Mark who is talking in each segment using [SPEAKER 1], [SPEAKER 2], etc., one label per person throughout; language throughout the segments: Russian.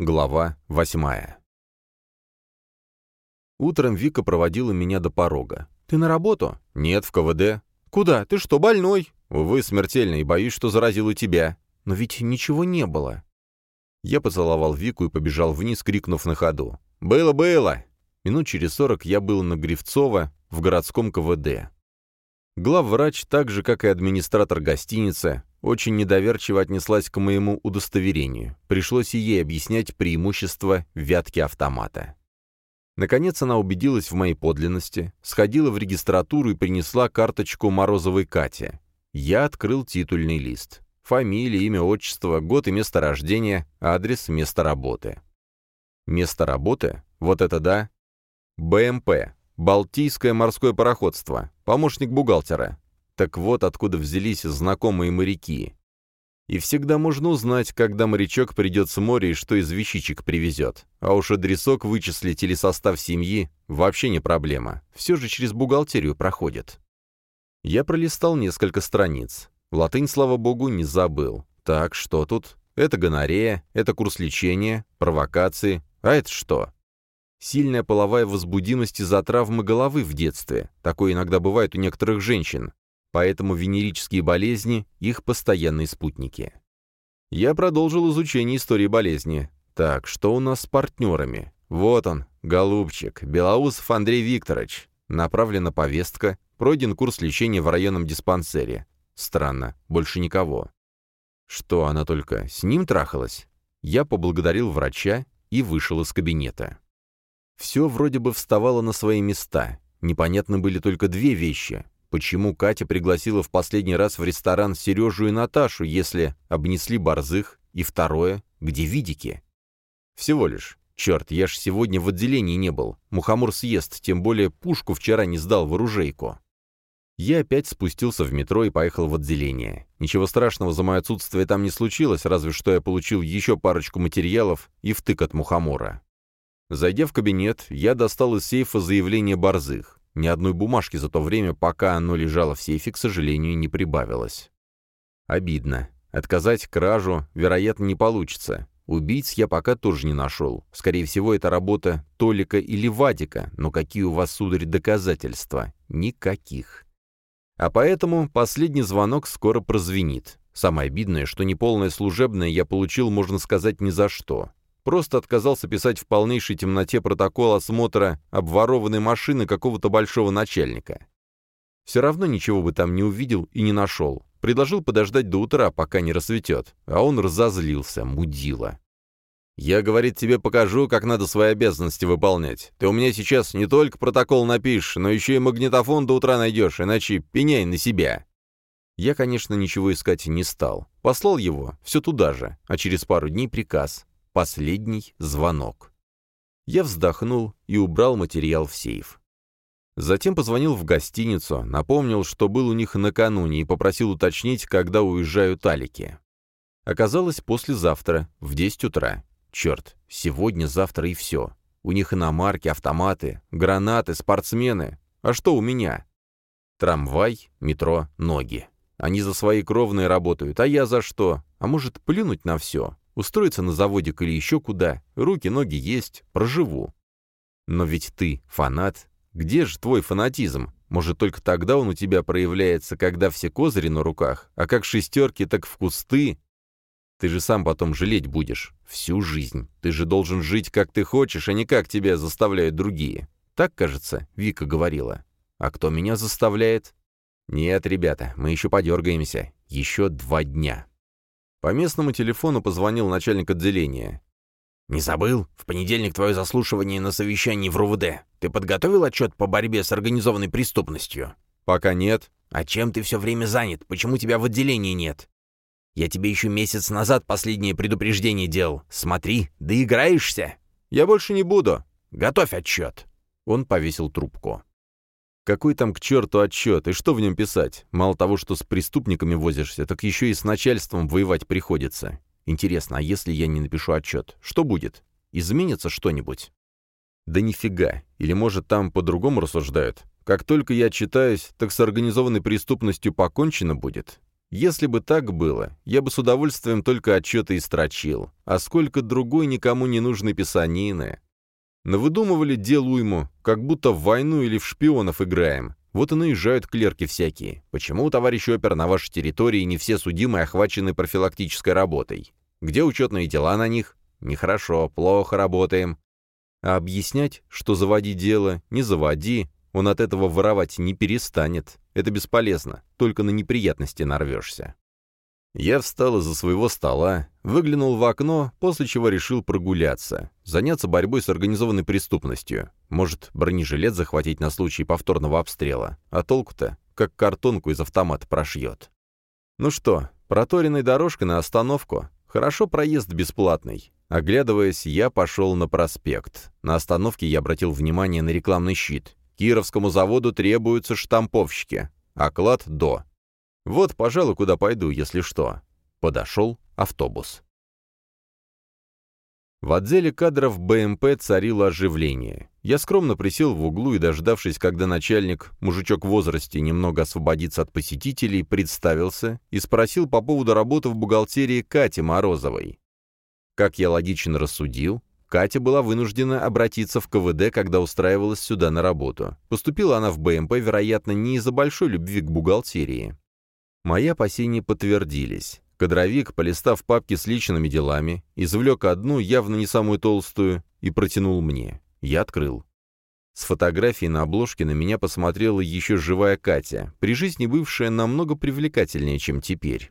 [SPEAKER 1] Глава восьмая. Утром Вика проводила меня до порога. «Ты на работу?» «Нет, в КВД». «Куда? Ты что, больной?» «Увы, смертельно, и боюсь, что заразил и тебя». «Но ведь ничего не было». Я поцеловал Вику и побежал вниз, крикнув на ходу. «Было, было!» Минут через сорок я был на Гривцово, в городском КВД. Главврач, так же, как и администратор гостиницы, очень недоверчиво отнеслась к моему удостоверению. Пришлось и ей объяснять преимущества вятки автомата. Наконец она убедилась в моей подлинности, сходила в регистратуру и принесла карточку Морозовой Кате. Я открыл титульный лист. Фамилия, имя, отчество, год и место рождения, адрес, место работы. Место работы? Вот это да. БМП. Балтийское морское пароходство. Помощник бухгалтера. Так вот откуда взялись знакомые моряки. И всегда можно узнать, когда морячок придет с моря и что из вещичек привезет. А уж адресок вычислить или состав семьи – вообще не проблема. Все же через бухгалтерию проходит. Я пролистал несколько страниц. Латынь, слава богу, не забыл. Так, что тут? Это гонорея, это курс лечения, провокации. А это что? Сильная половая возбудимость из-за травмы головы в детстве. Такое иногда бывает у некоторых женщин. Поэтому венерические болезни — их постоянные спутники. Я продолжил изучение истории болезни. Так, что у нас с партнерами? Вот он, голубчик, Белоусов Андрей Викторович. Направлена повестка, пройден курс лечения в районном диспансере. Странно, больше никого. Что, она только с ним трахалась? Я поблагодарил врача и вышел из кабинета. Все вроде бы вставало на свои места. Непонятны были только две вещи. Почему Катя пригласила в последний раз в ресторан Сережу и Наташу, если обнесли борзых? И второе, где видики? Всего лишь. Черт, я ж сегодня в отделении не был. Мухомор съест, тем более пушку вчера не сдал в оружейку. Я опять спустился в метро и поехал в отделение. Ничего страшного за мое отсутствие там не случилось, разве что я получил еще парочку материалов и втык от мухомора. Зайдя в кабинет, я достал из сейфа заявление Борзых. Ни одной бумажки за то время, пока оно лежало в сейфе, к сожалению, не прибавилось. Обидно. Отказать кражу, вероятно, не получится. Убийц я пока тоже не нашел. Скорее всего, это работа Толика или Вадика, но какие у вас, сударь, доказательства? Никаких. А поэтому последний звонок скоро прозвенит. Самое обидное, что неполное служебное я получил, можно сказать, ни за что. Просто отказался писать в полнейшей темноте протокол осмотра обворованной машины какого-то большого начальника. Все равно ничего бы там не увидел и не нашел. Предложил подождать до утра, пока не рассветет. А он разозлился, мудила. «Я, говорит, тебе покажу, как надо свои обязанности выполнять. Ты у меня сейчас не только протокол напишешь, но еще и магнитофон до утра найдешь, иначе пеняй на себя». Я, конечно, ничего искать не стал. Послал его, все туда же, а через пару дней приказ. Последний звонок. Я вздохнул и убрал материал в сейф. Затем позвонил в гостиницу, напомнил, что был у них накануне, и попросил уточнить, когда уезжают Алики. Оказалось, послезавтра, в 10 утра. Черт, сегодня, завтра и все. У них иномарки, автоматы, гранаты, спортсмены. А что у меня? Трамвай, метро, ноги. Они за свои кровные работают, а я за что? А может, плюнуть на все? Устроиться на заводик или еще куда, руки, ноги есть, проживу. Но ведь ты фанат. Где же твой фанатизм? Может, только тогда он у тебя проявляется, когда все козыри на руках, а как шестерки, так в кусты? Ты же сам потом жалеть будешь. Всю жизнь. Ты же должен жить, как ты хочешь, а не как тебя заставляют другие. Так, кажется, Вика говорила. А кто меня заставляет? Нет, ребята, мы еще подергаемся. Еще два дня. По местному телефону позвонил начальник отделения. «Не забыл? В понедельник твое заслушивание на совещании в РУВД. Ты подготовил отчет по борьбе с организованной преступностью?» «Пока нет». «А чем ты все время занят? Почему тебя в отделении нет?» «Я тебе еще месяц назад последнее предупреждение делал. Смотри, доиграешься!» «Я больше не буду. Готовь отчет!» Он повесил трубку. Какой там к черту отчет, и что в нем писать? Мало того, что с преступниками возишься, так еще и с начальством воевать приходится. Интересно, а если я не напишу отчет, что будет? Изменится что-нибудь? Да нифига. Или, может, там по-другому рассуждают? Как только я отчитаюсь, так с организованной преступностью покончено будет? Если бы так было, я бы с удовольствием только отчеты и строчил. А сколько другой никому не нужной писанины. Навыдумывали дел уйму, как будто в войну или в шпионов играем. Вот и наезжают клерки всякие. Почему, товарищ опер, на вашей территории не все судимые охвачены профилактической работой? Где учетные дела на них? Нехорошо, плохо работаем. А объяснять, что заводи дело, не заводи, он от этого воровать не перестанет. Это бесполезно, только на неприятности нарвешься. Я встал из-за своего стола, выглянул в окно, после чего решил прогуляться, заняться борьбой с организованной преступностью. Может, бронежилет захватить на случай повторного обстрела. А толку-то, как картонку из автомата прошьет. Ну что, проторенной дорожкой на остановку. Хорошо проезд бесплатный. Оглядываясь, я пошел на проспект. На остановке я обратил внимание на рекламный щит. Кировскому заводу требуются штамповщики. Оклад до. Вот, пожалуй, куда пойду, если что. Подошел автобус. В отделе кадров БМП царило оживление. Я скромно присел в углу и, дождавшись, когда начальник, мужичок в возрасте, немного освободится от посетителей, представился и спросил по поводу работы в бухгалтерии Кати Морозовой. Как я логично рассудил, Катя была вынуждена обратиться в КВД, когда устраивалась сюда на работу. Поступила она в БМП, вероятно, не из-за большой любви к бухгалтерии. Мои опасения подтвердились. Кадровик, полистав папки с личными делами, извлек одну, явно не самую толстую, и протянул мне. Я открыл. С фотографией на обложке на меня посмотрела еще живая Катя, при жизни бывшая намного привлекательнее, чем теперь.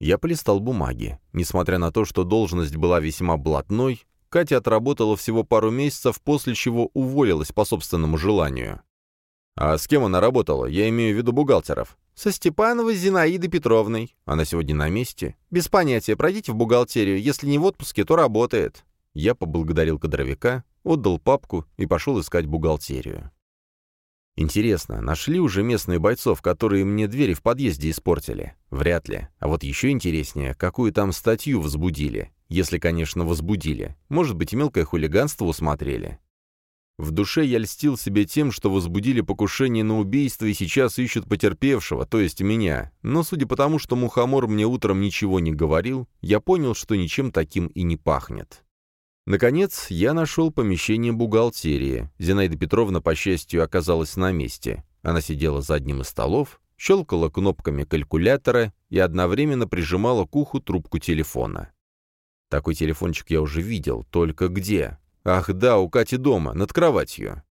[SPEAKER 1] Я полистал бумаги. Несмотря на то, что должность была весьма блатной, Катя отработала всего пару месяцев, после чего уволилась по собственному желанию. «А с кем она работала? Я имею в виду бухгалтеров». «Со Степановой Зинаидой Петровной. Она сегодня на месте. Без понятия, пройдите в бухгалтерию. Если не в отпуске, то работает». Я поблагодарил кадровика, отдал папку и пошел искать бухгалтерию. Интересно, нашли уже местные бойцов, которые мне двери в подъезде испортили? Вряд ли. А вот еще интереснее, какую там статью возбудили. Если, конечно, возбудили. Может быть, мелкое хулиганство усмотрели. В душе я льстил себе тем, что возбудили покушение на убийство и сейчас ищут потерпевшего, то есть меня. Но судя по тому, что Мухомор мне утром ничего не говорил, я понял, что ничем таким и не пахнет. Наконец, я нашел помещение бухгалтерии. Зинаида Петровна, по счастью, оказалась на месте. Она сидела за одним из столов, щелкала кнопками калькулятора и одновременно прижимала к уху трубку телефона. Такой телефончик я уже видел, только где? Ах да, у Кати дома, над кроватью.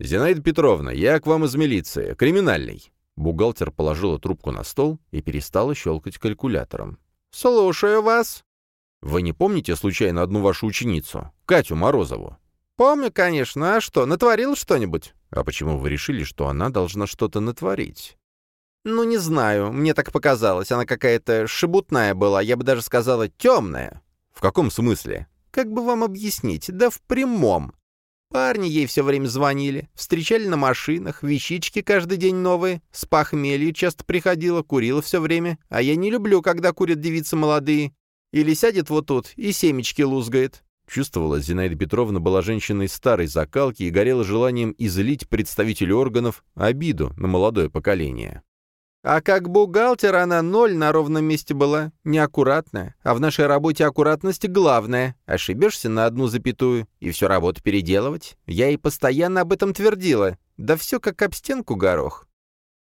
[SPEAKER 1] «Зинаида Петровна, я к вам из милиции, криминальный». Бухгалтер положила трубку на стол и перестала щелкать калькулятором.
[SPEAKER 2] «Слушаю вас».
[SPEAKER 1] Вы не помните, случайно, одну вашу ученицу, Катю Морозову?
[SPEAKER 2] Помню, конечно. А что, натворил что-нибудь?
[SPEAKER 1] А почему вы решили, что она должна что-то натворить?
[SPEAKER 2] Ну, не знаю, мне так показалось. Она какая-то шебутная была, я бы даже сказала, темная.
[SPEAKER 1] В каком смысле?
[SPEAKER 2] Как бы вам объяснить? Да в прямом. Парни ей все время звонили, встречали на машинах, вещички каждый день новые, с похмелья часто приходила, курила все время, а я не люблю, когда курят девицы молодые. Или сядет вот тут и семечки лузгает».
[SPEAKER 1] Чувствовала, Зинаида Петровна была женщиной старой закалки и горела желанием излить представителю органов обиду на молодое поколение.
[SPEAKER 2] А как бухгалтер она ноль на ровном месте была, неаккуратная. А в нашей работе аккуратность главное. Ошибешься на одну запятую, и всю работу переделывать. Я ей постоянно об этом твердила. Да все как об стенку горох.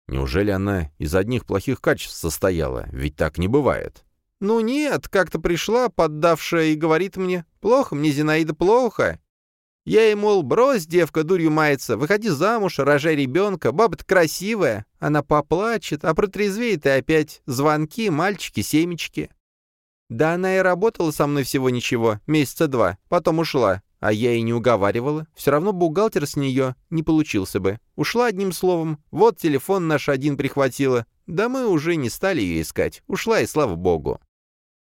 [SPEAKER 1] Неужели она из одних плохих качеств состояла? Ведь так не бывает.
[SPEAKER 2] «Ну нет, как-то пришла, поддавшая, и говорит мне, плохо мне, Зинаида, плохо. Я ей, мол, брось, девка, дурью мается, выходи замуж, рожай ребенка, баба-то красивая. Она поплачет, а протрезвеет и опять звонки, мальчики, семечки. Да она и работала со мной всего ничего, месяца два, потом ушла. А я и не уговаривала. Все равно бухгалтер с нее не получился бы. Ушла одним словом. Вот телефон наш один прихватила. Да мы уже не стали ее искать. Ушла, и слава богу.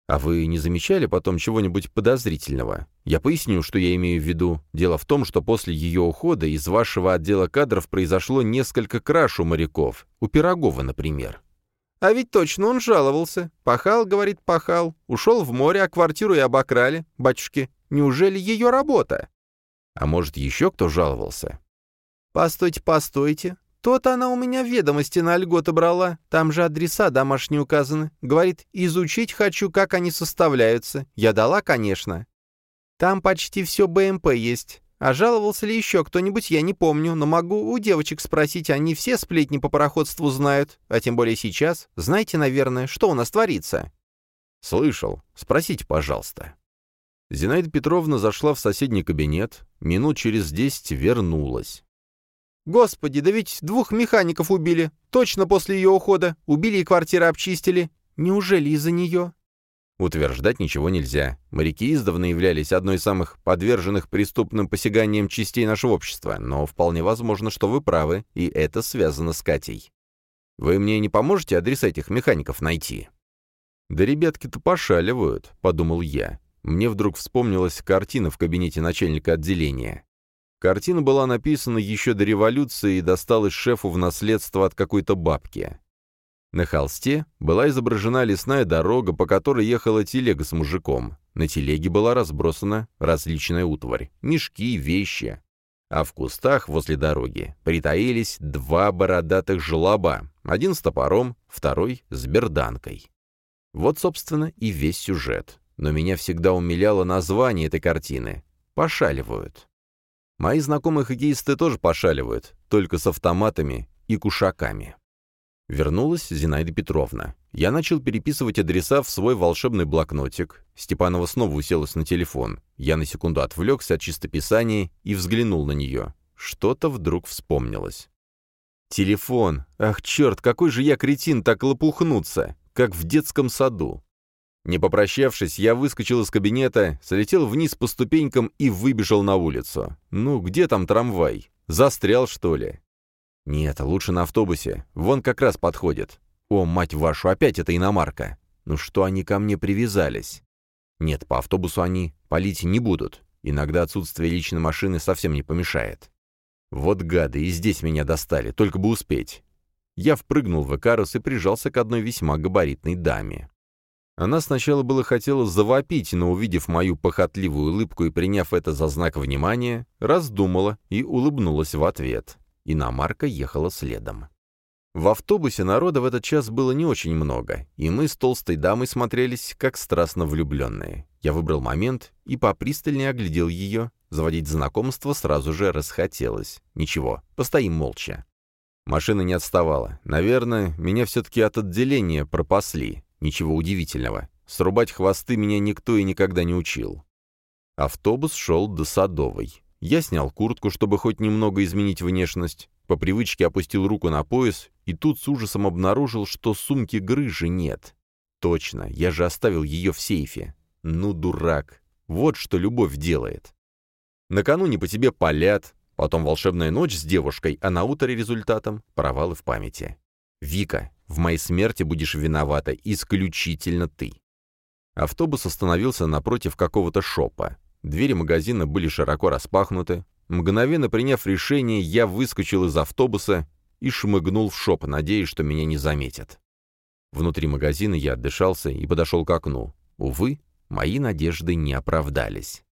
[SPEAKER 1] А вы не замечали потом чего-нибудь подозрительного? Я поясню, что я имею в виду. Дело в том, что после ее ухода из вашего отдела кадров произошло несколько краж у моряков. У Пирогова, например.
[SPEAKER 2] А ведь точно он жаловался. Пахал, говорит, пахал. Ушел в море, а квартиру и обокрали. Батюшки, неужели ее работа?
[SPEAKER 1] А может, еще кто жаловался?
[SPEAKER 2] Постойте, постойте. То-то она у меня ведомости на льготы брала. Там же адреса домашние указаны. Говорит, изучить хочу, как они составляются. Я дала, конечно. Там почти все БМП есть. А жаловался ли еще кто-нибудь, я не помню, но могу у девочек спросить, они все сплетни по пароходству знают. А тем более сейчас. Знаете, наверное, что у нас творится?»
[SPEAKER 1] «Слышал. Спросите, пожалуйста». Зинаида Петровна зашла в соседний кабинет, минут через десять вернулась.
[SPEAKER 2] «Господи, да ведь двух механиков убили. Точно после ее ухода. Убили и квартиры обчистили. Неужели из-за нее?»
[SPEAKER 1] Утверждать ничего нельзя. Моряки издавна являлись одной из самых подверженных преступным посяганиям частей нашего общества, но вполне возможно, что вы правы, и это связано с Катей. Вы мне не поможете адреса этих механиков найти?» «Да ребятки-то пошаливают», — подумал я. Мне вдруг вспомнилась картина в кабинете начальника отделения. Картина была написана еще до революции и досталась шефу в наследство от какой-то бабки. На холсте была изображена лесная дорога, по которой ехала телега с мужиком. На телеге была разбросана различная утварь, мешки, вещи. А в кустах возле дороги притаились два бородатых жлоба, один с топором, второй с берданкой. Вот, собственно, и весь сюжет. Но меня всегда умиляло название этой картины. «Пошаливают». Мои знакомые хоккеисты тоже пошаливают, только с автоматами и кушаками. Вернулась Зинаида Петровна. Я начал переписывать адреса в свой волшебный блокнотик. Степанова снова уселась на телефон. Я на секунду отвлекся от чистописания и взглянул на нее. Что-то вдруг вспомнилось. Телефон. Ах, черт, какой же я кретин так лопухнуться, как в детском саду. Не попрощавшись, я выскочил из кабинета, слетел вниз по ступенькам и выбежал на улицу. Ну, где там трамвай? Застрял, что ли? Нет, лучше на автобусе. Вон как раз подходит. О, мать вашу, опять эта иномарка. Ну что они ко мне привязались? Нет, по автобусу они палить не будут. Иногда отсутствие личной машины совсем не помешает. Вот гады, и здесь меня достали, только бы успеть. Я впрыгнул в Экарус и прижался к одной весьма габаритной даме. Она сначала было хотела завопить, но, увидев мою похотливую улыбку и приняв это за знак внимания, раздумала и улыбнулась в ответ. Иномарка ехала следом. В автобусе народа в этот час было не очень много, и мы с толстой дамой смотрелись, как страстно влюбленные. Я выбрал момент и попристальнее оглядел ее. Заводить знакомство сразу же расхотелось. Ничего, постоим молча. Машина не отставала. Наверное, меня все-таки от отделения пропасли. Ничего удивительного. Срубать хвосты меня никто и никогда не учил. Автобус шел до Садовой. Я снял куртку, чтобы хоть немного изменить внешность. По привычке опустил руку на пояс, и тут с ужасом обнаружил, что сумки грыжи нет. Точно, я же оставил ее в сейфе. Ну, дурак. Вот что любовь делает. Накануне по тебе палят, потом волшебная ночь с девушкой, а на утро результатом — провалы в памяти. Вика, в моей смерти будешь виновата исключительно ты. Автобус остановился напротив какого-то шопа. Двери магазина были широко распахнуты. Мгновенно приняв решение, я выскочил из автобуса и шмыгнул в шоп, надеясь, что меня не заметят. Внутри магазина я отдышался и подошел к окну. Увы, мои надежды не оправдались.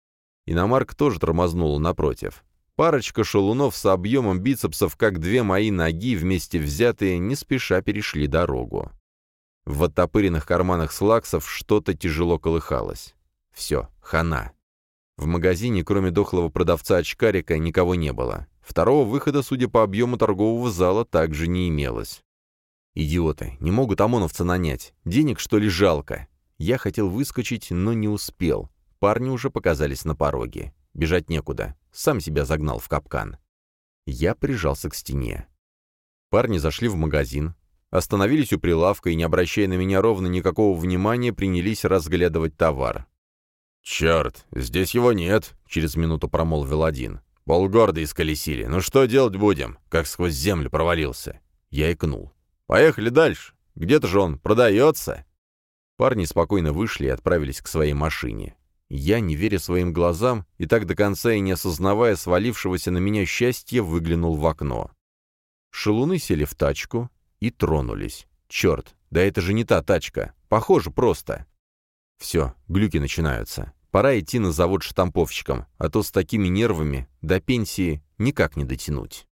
[SPEAKER 1] Иномарк тоже тормознула напротив. Парочка шалунов с объемом бицепсов, как две мои ноги, вместе взятые, не спеша перешли дорогу. В оттопыренных карманах слаксов что-то тяжело колыхалось. Все, хана. В магазине, кроме дохлого продавца-очкарика, никого не было. Второго выхода, судя по объему торгового зала, также не имелось. Идиоты, не могут ОМОНовца нанять. Денег, что ли, жалко? Я хотел выскочить, но не успел. Парни уже показались на пороге. Бежать некуда. Сам себя загнал в капкан. Я прижался к стене. Парни зашли в магазин, остановились у прилавка и, не обращая на меня ровно никакого внимания, принялись разглядывать товар. «Черт, здесь его нет», — через минуту промолвил один. «Полгорода исколесили. Ну что делать будем? Как сквозь землю провалился». Я икнул. «Поехали дальше. Где-то же он продается». Парни спокойно вышли и отправились к своей машине. Я, не веря своим глазам, и так до конца и не осознавая свалившегося на меня счастья, выглянул в окно. Шалуны сели в тачку и тронулись. Черт, да это же не та тачка. Похоже просто. Все, глюки начинаются. Пора идти на завод штамповщиком, а то с такими нервами до пенсии никак не дотянуть.